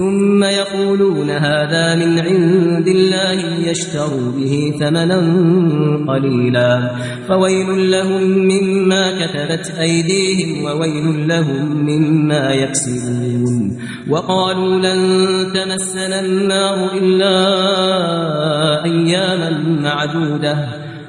ثم يقولون هذا من عند الله يشتروا به ثمنا قليلا. فويل لهم مما كتبت أيديهم وويل لهم مما يكسبون. وقالوا لن تمسنا النار إلا أياما معدودة.